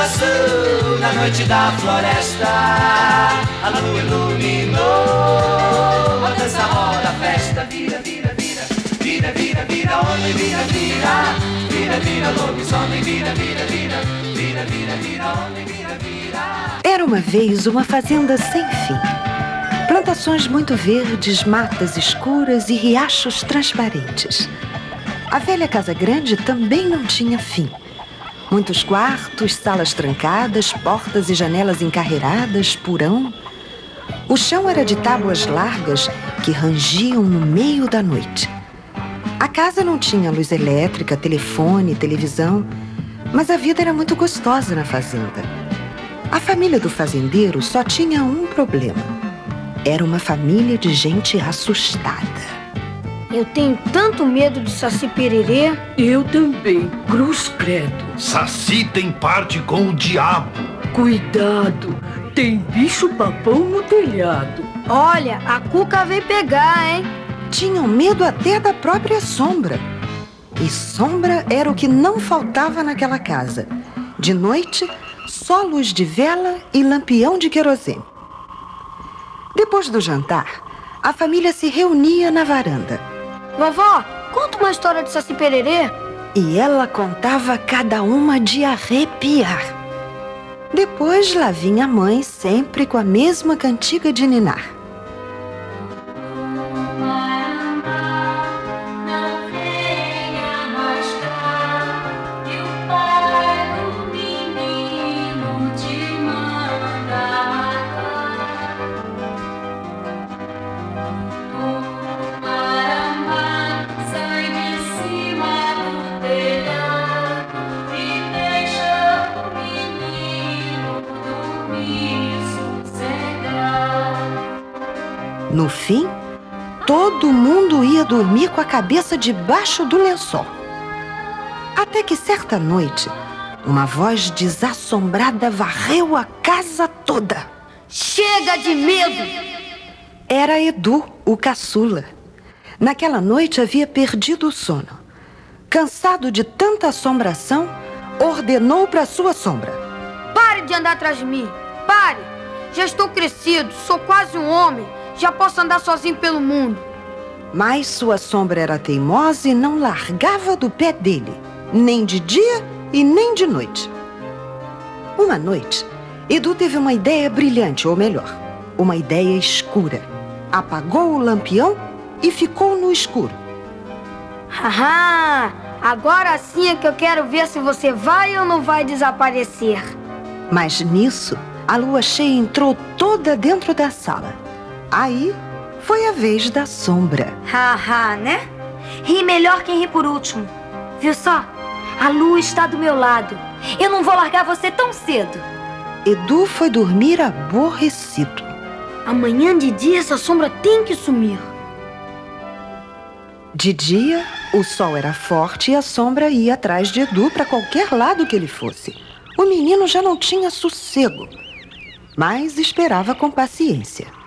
azul, na noite da floresta, a lua iluminou. A dança roda, a festa vira, vira, vira, vira, vira, vira, homem, vira, vira, vira, vira, lobisomem, vira, vira, vira, vira, vira, vira, homem, vira, vira. Era uma vez uma fazenda sem fim. Plantações muito verdes, matas escuras e riachos transparentes. A velha casa grande também não tinha fim. Muitos quartos, salas trancadas, portas e janelas encarreiradas, porão. O chão era de tábuas largas que rangiam no meio da noite. A casa não tinha luz elétrica, telefone, televisão, mas a vida era muito gostosa na fazenda. A família do fazendeiro só tinha um problema. Era uma família de gente assustada. Eu tenho tanto medo de Saci Pererê. Eu também, cruz credo. Saci tem parte com o diabo. Cuidado, tem bicho papão no telhado. Olha, a Cuca veio pegar, hein? Tinham medo até da própria sombra. E sombra era o que não faltava naquela casa. De noite, só luz de vela e lampião de querosene. Depois do jantar, a família se reunia na varanda. Vovó, conta uma história de Saci Pererê. E ela contava cada uma de arrepiar. Depois lá vinha a mãe, sempre com a mesma cantiga de ninar. Fim, todo mundo ia dormir com a cabeça debaixo do lençol. Até que certa noite, uma voz desassombrada varreu a casa toda. Chega de medo! Era Edu, o caçula. Naquela noite havia perdido o sono. Cansado de tanta assombração, ordenou para sua sombra: Pare de andar atrás de mim! Pare! Já estou crescido, sou quase um homem. Já posso andar sozinho pelo mundo. Mas sua sombra era teimosa e não largava do pé dele, nem de dia e nem de noite. Uma noite, Edu teve uma ideia brilhante, ou melhor, uma ideia escura. Apagou o lampião e ficou no escuro. Haha! Agora sim é que eu quero ver se você vai ou não vai desaparecer. Mas nisso, a lua cheia entrou toda dentro da sala. Aí foi a vez da sombra. Haha, né? Ri melhor quem ri por último. Viu só? A lua está do meu lado. Eu não vou largar você tão cedo. Edu foi dormir aborrecido. Amanhã de dia essa sombra tem que sumir. De dia, o sol era forte e a sombra ia atrás de Edu para qualquer lado que ele fosse. O menino já não tinha sossego, mas esperava com paciência.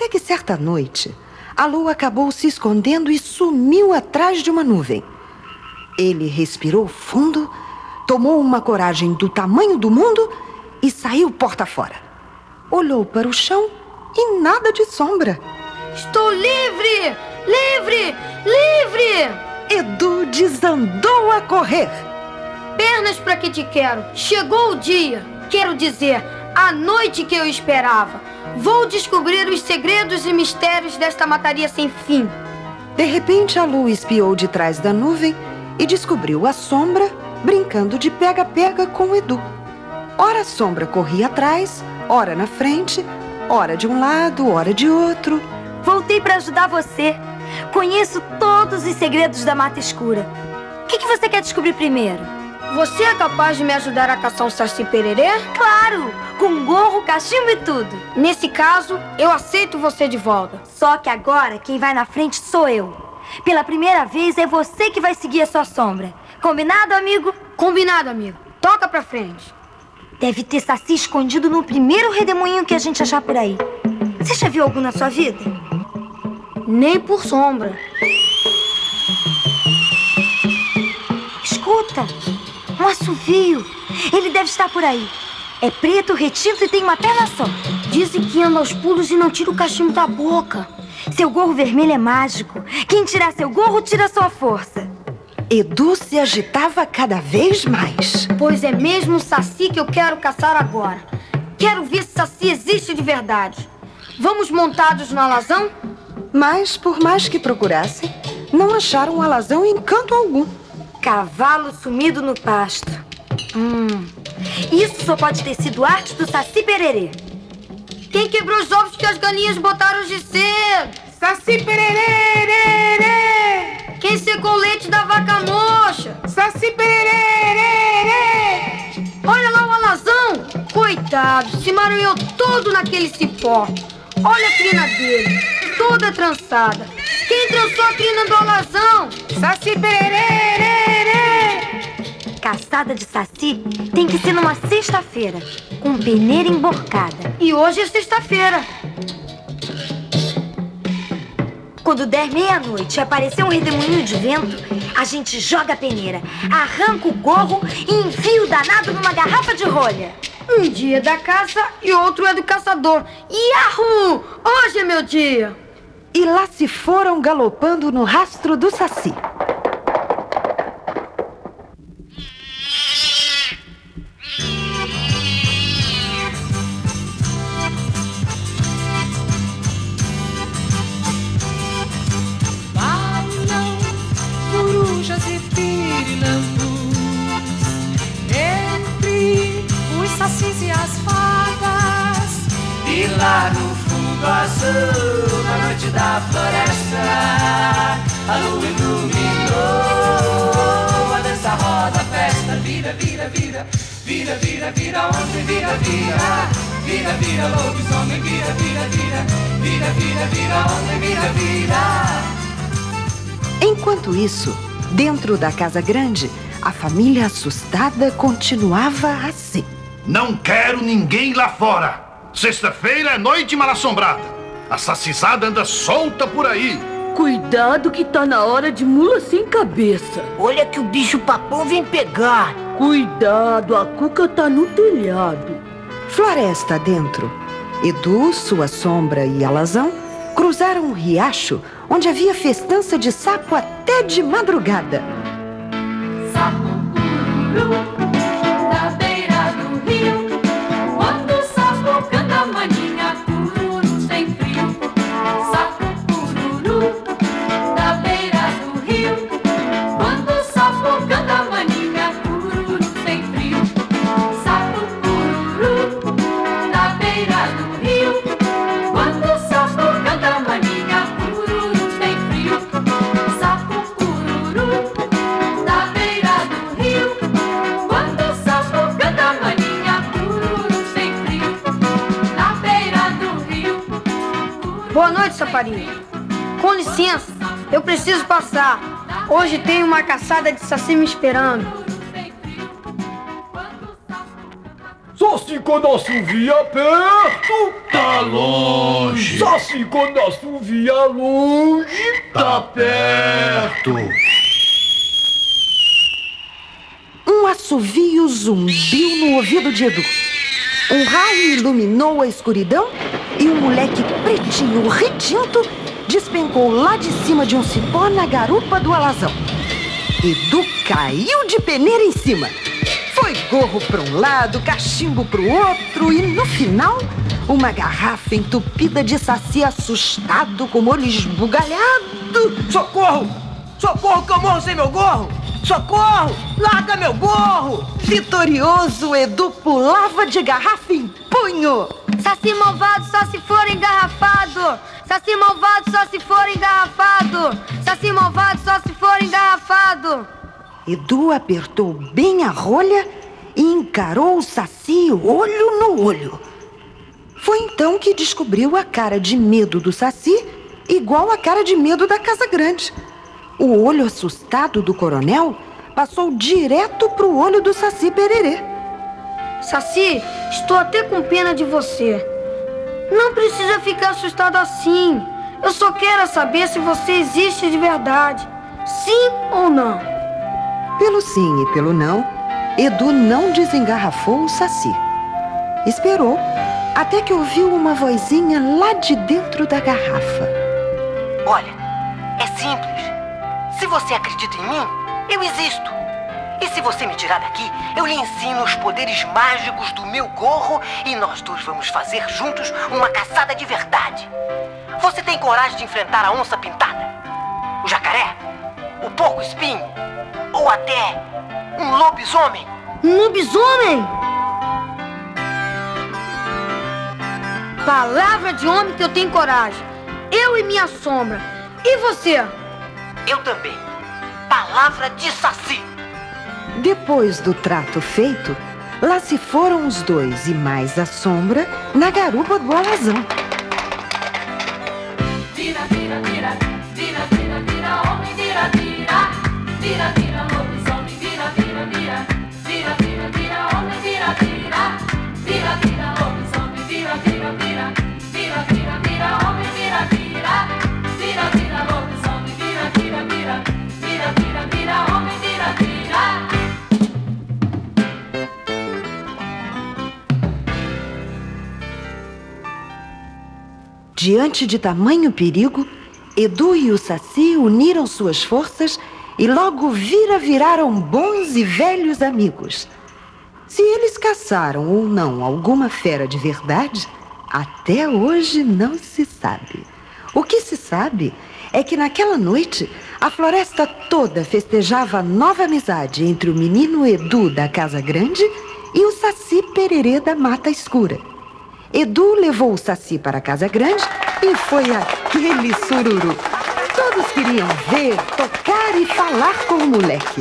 Até que certa noite, a lua acabou se escondendo e sumiu atrás de uma nuvem. Ele respirou fundo, tomou uma coragem do tamanho do mundo e saiu porta fora. Olhou para o chão e nada de sombra. Estou livre! Livre! Livre! Edu desandou a correr. Pernas para que te quero. Chegou o dia. Quero dizer, a noite que eu esperava. Vou descobrir os segredos e mistérios desta mataria sem fim. De repente, a lua espiou de trás da nuvem e descobriu a sombra brincando de pega-pega com o Edu. Ora a sombra corria atrás, ora na frente, ora de um lado, ora de outro. Voltei para ajudar você. Conheço todos os segredos da mata escura. O que, que você quer descobrir primeiro? Você é capaz de me ajudar a caçar um saci pererê? Claro! Com gorro, cachimbo e tudo. Nesse caso, eu aceito você de volta. Só que agora quem vai na frente sou eu. Pela primeira vez é você que vai seguir a sua sombra. Combinado, amigo? Combinado, amigo. Toca pra frente. Deve ter saci escondido no primeiro redemoinho que a gente achar por aí. Você já viu algum na sua vida? Nem por sombra. Escuta! Assovio. Ele deve estar por aí. É preto, retinto e tem uma perna só. Dizem que anda aos pulos e não tira o cachimbo da boca. Seu gorro vermelho é mágico. Quem tirar seu gorro, tira sua força. Edu se agitava cada vez mais. Pois é mesmo o Saci que eu quero caçar agora. Quero ver se Saci existe de verdade. Vamos montados no alazão? Mas, por mais que procurassem, não acharam o alazão em canto algum. Cavalo sumido no pasto. Hum, isso só pode ter sido arte do Saci Pererê. Quem quebrou os ovos que as galinhas botaram de cedo? Saci Pererê! Quem secou o leite da vaca mocha? Saci Pererê! Olha lá o alazão! Coitado, se maranhou todo naquele cipó. Olha a crina dele, toda trançada. Quem trançou a crina do alazão? Saci Pererê! Caçada de saci tem que ser numa sexta-feira, com peneira emborcada. E hoje é sexta-feira. Quando der meia-noite e aparecer um redemoinho de vento, a gente joga a peneira, arranca o gorro e enfia o danado numa garrafa de rolha. Um dia é da caça e outro é do caçador. Yahoo! Hoje é meu dia! E lá se foram galopando no rastro do saci. Azul, na noite da floresta A lua iluminou. A dança roda, a festa Vira, vira, vira, vira, vira, vira Onde vira, vira Vira, vira, lobisomem Vira, vira, vira, vira, vira, vira Onde vira, vira Enquanto isso, dentro da casa grande, a família assustada continuava assim. Não quero ninguém lá fora. Sexta-feira é noite mal assombrada. A sacizada anda solta por aí. Cuidado que tá na hora de mula sem cabeça. Olha que o bicho papão vem pegar. Cuidado, a cuca tá no telhado. Floresta dentro. Edu, sua sombra e Alazão cruzaram um riacho onde havia festança de sapo até de madrugada. Sapo Boa noite, Saparinho. Com licença, eu preciso passar. Hoje tem uma caçada de saci me esperando. Só se quando assovia perto, Tá longe. só se quando assovia longe. Tá perto. Um assovio zumbiu no ouvido de Edu. Um raio iluminou a escuridão e um moleque pretinho, retinto, despencou lá de cima de um cipó na garupa do alazão. Edu caiu de peneira em cima. Foi gorro para um lado, cachimbo para o outro e, no final, uma garrafa entupida de saci assustado, com o olho esbugalhado. Socorro! Socorro que eu morro sem meu gorro! Socorro! Larga meu gorro! Vitorioso, Edu pulava de garrafa em punho. Saci malvado só se for engarrafado! Saci malvado só se for engarrafado! Saci malvado só se for engarrafado! Edu apertou bem a rolha e encarou o Saci olho no olho. Foi então que descobriu a cara de medo do Saci igual a cara de medo da Casa Grande. O olho assustado do coronel passou direto pro olho do Saci Pererê. Saci, estou até com pena de você. Não precisa ficar assustado assim. Eu só quero saber se você existe de verdade. Sim ou não? Pelo sim e pelo não, Edu não desengarrafou o saci. Esperou até que ouviu uma vozinha lá de dentro da garrafa. Olha, é simples. Se você acredita em mim, eu existo. E se você me tirar daqui, eu lhe ensino os poderes mágicos do meu gorro e nós dois vamos fazer juntos uma caçada de verdade. Você tem coragem de enfrentar a onça pintada? O jacaré? O porco espinho? Ou até um lobisomem? Um lobisomem? Palavra de homem que eu tenho coragem. Eu e minha sombra. E você? Eu também. Palavra de saci. Depois do trato feito, lá se foram os dois e mais a sombra na garupa do alazão. Diante de tamanho perigo, Edu e o Saci uniram suas forças e logo vira viraram bons e velhos amigos. Se eles caçaram ou não alguma fera de verdade, até hoje não se sabe. O que se sabe é que naquela noite a floresta toda festejava a nova amizade entre o menino Edu da Casa Grande e o Saci Pererê da Mata Escura. Edu levou o Saci para a Casa Grande e foi aquele sururu. Todos queriam ver, tocar e falar com o moleque.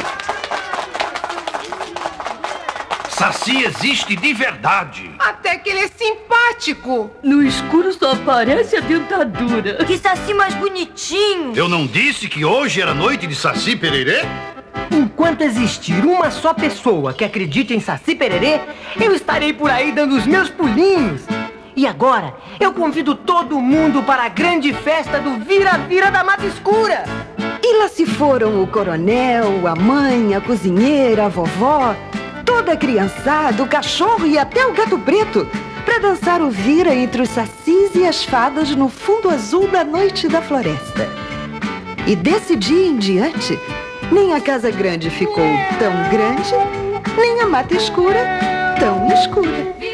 Saci existe de verdade. Até que ele é simpático. No escuro só aparece a dentadura. Que saci mais bonitinho. Eu não disse que hoje era noite de Saci Pererê? Enquanto existir uma só pessoa que acredite em Saci Pererê, eu estarei por aí dando os meus pulinhos. E agora, eu convido todo mundo para a grande festa do Vira-Vira da Mata Escura. E lá se foram o coronel, a mãe, a cozinheira, a vovó, toda a criançada, o cachorro e até o gato preto para dançar o vira entre os sacis e as fadas no fundo azul da noite da floresta. E desse dia em diante, nem a casa grande ficou tão grande, nem a mata escura tão escura.